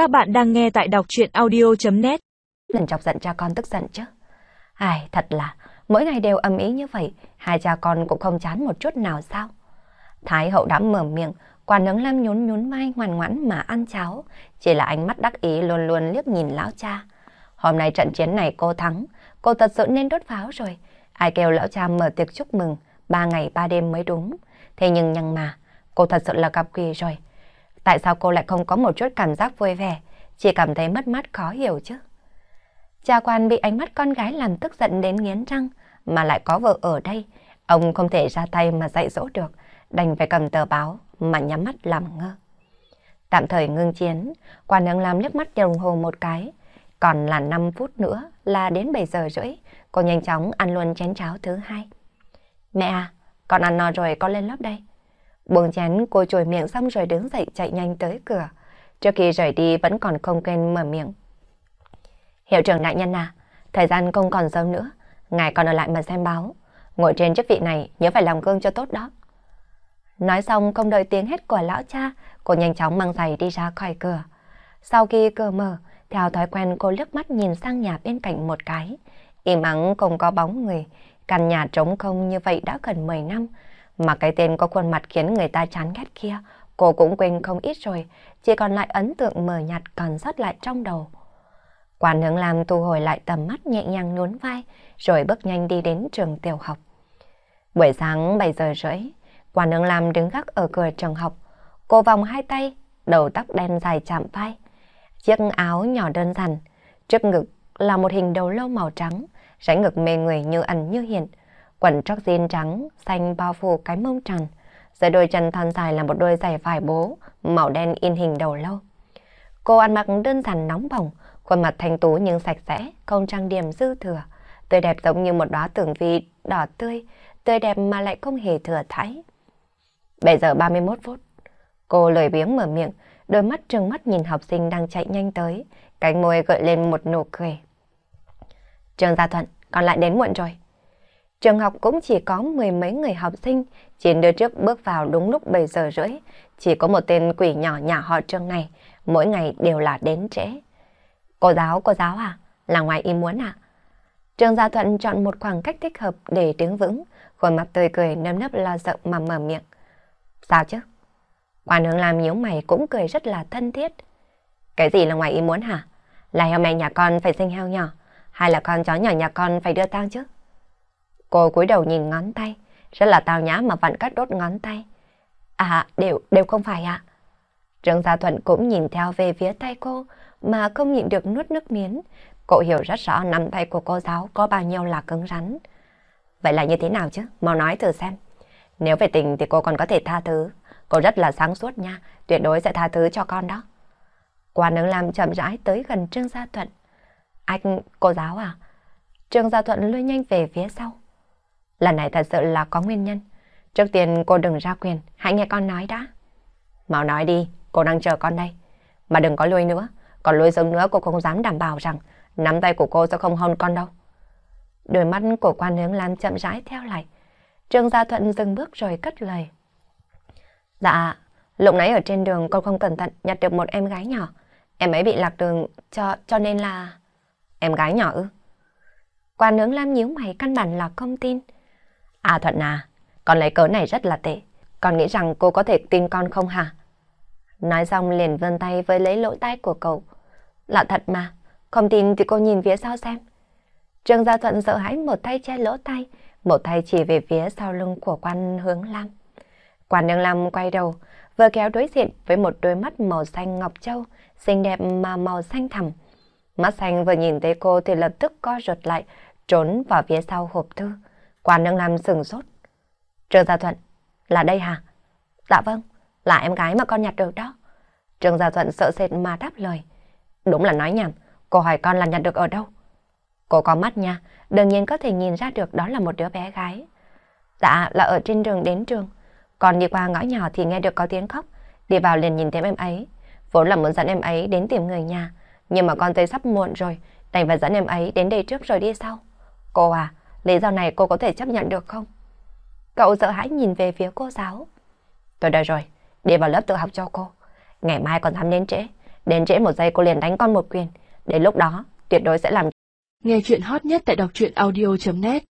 Các bạn đang nghe tại đọc chuyện audio.net Lần chọc giận cha con tức giận chứ. Ai, thật là, mỗi ngày đều âm ý như vậy, hai cha con cũng không chán một chút nào sao? Thái hậu đã mở miệng, quả nướng lam nhún nhún vai ngoan ngoãn mà ăn cháo, chỉ là ánh mắt đắc ý luôn luôn liếc nhìn lão cha. Hôm nay trận chiến này cô thắng, cô thật sự nên đốt pháo rồi. Ai kêu lão cha mở tiệc chúc mừng, ba ngày ba đêm mới đúng. Thế nhưng nhằng mà, cô thật sự là gặp quỷ rồi. Tại sao cô lại không có một chút cảm giác vui vẻ, chỉ cảm thấy mất mát khó hiểu chứ? Cha quan bị ánh mắt con gái làm tức giận đến nghiến răng, mà lại có vợ ở đây. Ông không thể ra tay mà dạy dỗ được, đành phải cầm tờ báo mà nhắm mắt làm ngơ. Tạm thời ngưng chiến, quan nương làm nước mắt đồng hồ một cái. Còn là 5 phút nữa là đến 7 giờ rưỡi, cô nhanh chóng ăn luôn chén cháo thứ hai. Mẹ à, con ăn no rồi con lên lớp đây. Buông chén cô chùi miệng xong rồi đứng dậy chạy nhanh tới cửa. Trước khi rời đi vẫn còn không quên mở miệng. Hiệu trưởng đại nhân à, thời gian không còn sớm nữa, ngài còn ở lại mà xem báo. Ngồi trên chức vị này nhớ phải làm gương cho tốt đó. Nói xong không đợi tiếng hết của lão cha, cô nhanh chóng mang giày đi ra khỏi cửa. Sau khi cửa mở, theo thói quen cô liếc mắt nhìn sang nhà bên cạnh một cái. Im ắng không có bóng người, căn nhà trống không như vậy đã gần 10 năm. Mà cái tên có khuôn mặt khiến người ta chán ghét kia, cô cũng quên không ít rồi, chỉ còn lại ấn tượng mờ nhạt còn sót lại trong đầu. Quản hướng làm thu hồi lại tầm mắt nhẹ nhàng nhún vai, rồi bước nhanh đi đến trường tiểu học. Buổi sáng 7 giờ rưỡi, quản hướng làm đứng gác ở cửa trường học. Cô vòng hai tay, đầu tóc đen dài chạm vai. Chiếc áo nhỏ đơn giản, trước ngực là một hình đầu lâu màu trắng, rãnh ngực mê người như ẩn như hiện. Quần tóc jean trắng, xanh bao phủ cái mông tròn. Dưới đôi chân thon dài là một đôi giày vải bố, màu đen in hình đầu lâu. Cô ăn mặc đơn giản nóng bỏng, khuôn mặt thanh tú nhưng sạch sẽ, không trang điểm dư thừa. Tươi đẹp giống như một đóa tường vi đỏ tươi, tươi đẹp mà lại không hề thừa thãi. Bây giờ 31 phút, cô lười biếng mở miệng, đôi mắt trừng mắt nhìn học sinh đang chạy nhanh tới, cánh môi gợi lên một nụ cười. Trường Gia Thuận, còn lại đến muộn rồi. Trường học cũng chỉ có mười mấy người học sinh, chín đứa trước bước vào đúng lúc 7 giờ rưỡi. Chỉ có một tên quỷ nhỏ nhà họ trường này, mỗi ngày đều là đến trễ. Cô giáo, cô giáo à? Là ngoài ý muốn à? Trường Gia Thuận chọn một khoảng cách thích hợp để đứng vững, khuôn mặt tươi cười nâm nấp lo sợ mà mở miệng. Sao chứ? Quan hướng làm nhíu mày cũng cười rất là thân thiết. Cái gì là ngoài ý muốn hả? Là heo mẹ nhà con phải sinh heo nhỏ, hay là con chó nhỏ nhà con phải đưa tang chứ? Cô cúi đầu nhìn ngón tay, rất là tao nhã mà vặn cắt đốt ngón tay. À, đều, đều không phải ạ. À? Trương Gia Thuận cũng nhìn theo về phía tay cô mà không nhịn được nuốt nước miến. Cô hiểu rất rõ nắm tay của cô giáo có bao nhiêu là cứng rắn. Vậy là như thế nào chứ? Mau nói thử xem. Nếu về tình thì cô còn có thể tha thứ. Cô rất là sáng suốt nha, tuyệt đối sẽ tha thứ cho con đó. Quan ứng làm chậm rãi tới gần Trương Gia Thuận. Anh, cô giáo à? Trương Gia Thuận lùi nhanh về phía sau. Lần này thật sự là có nguyên nhân. Trước tiên cô đừng ra quyền, hãy nghe con nói đã. Mau nói đi, cô đang chờ con đây. Mà đừng có lùi nữa, còn lùi giống nữa cô không dám đảm bảo rằng nắm tay của cô sẽ không hôn con đâu. Đôi mắt của quan hướng Lan chậm rãi theo lại. Trương Gia Thuận dừng bước rồi cất lời. Dạ, lúc nãy ở trên đường con không cẩn thận nhặt được một em gái nhỏ. Em ấy bị lạc đường cho cho nên là... Em gái nhỏ ư? Quan nướng Lam nhíu mày căn bản là không tin. À Thuận à, con lấy cớ này rất là tệ. Con nghĩ rằng cô có thể tin con không hả? Nói xong liền vươn tay với lấy lỗ tai của cậu. Là thật mà, không tin thì cô nhìn phía sau xem. Trương Gia Thuận sợ hãi một tay che lỗ tay, một tay chỉ về phía sau lưng của quan hướng Lam. Quan hướng Lam quay đầu, vừa kéo đối diện với một đôi mắt màu xanh ngọc châu, xinh đẹp mà màu xanh thẳm. Mắt xanh vừa nhìn thấy cô thì lập tức co rụt lại, trốn vào phía sau hộp thư. Quan Nương Lam sừng sốt. Trương Gia Thuận, là đây hả? Dạ vâng, là em gái mà con nhặt được đó. Trương Gia Thuận sợ sệt mà đáp lời. Đúng là nói nhảm, cô hỏi con là nhặt được ở đâu? Cô có mắt nha, đương nhiên có thể nhìn ra được đó là một đứa bé gái. Dạ, là ở trên đường đến trường. Còn đi qua ngõ nhỏ thì nghe được có tiếng khóc, đi vào liền nhìn thấy em ấy. Vốn là muốn dẫn em ấy đến tìm người nhà, nhưng mà con thấy sắp muộn rồi, đành phải dẫn em ấy đến đây trước rồi đi sau. Cô à, lý do này cô có thể chấp nhận được không? Cậu sợ hãi nhìn về phía cô giáo. Tôi đã rồi, đi vào lớp tự học cho cô. Ngày mai còn dám đến trễ, Đến trễ một giây cô liền đánh con một quyền. Đến lúc đó, tuyệt đối sẽ làm. Nghe chuyện hot nhất tại đọc truyện audio.net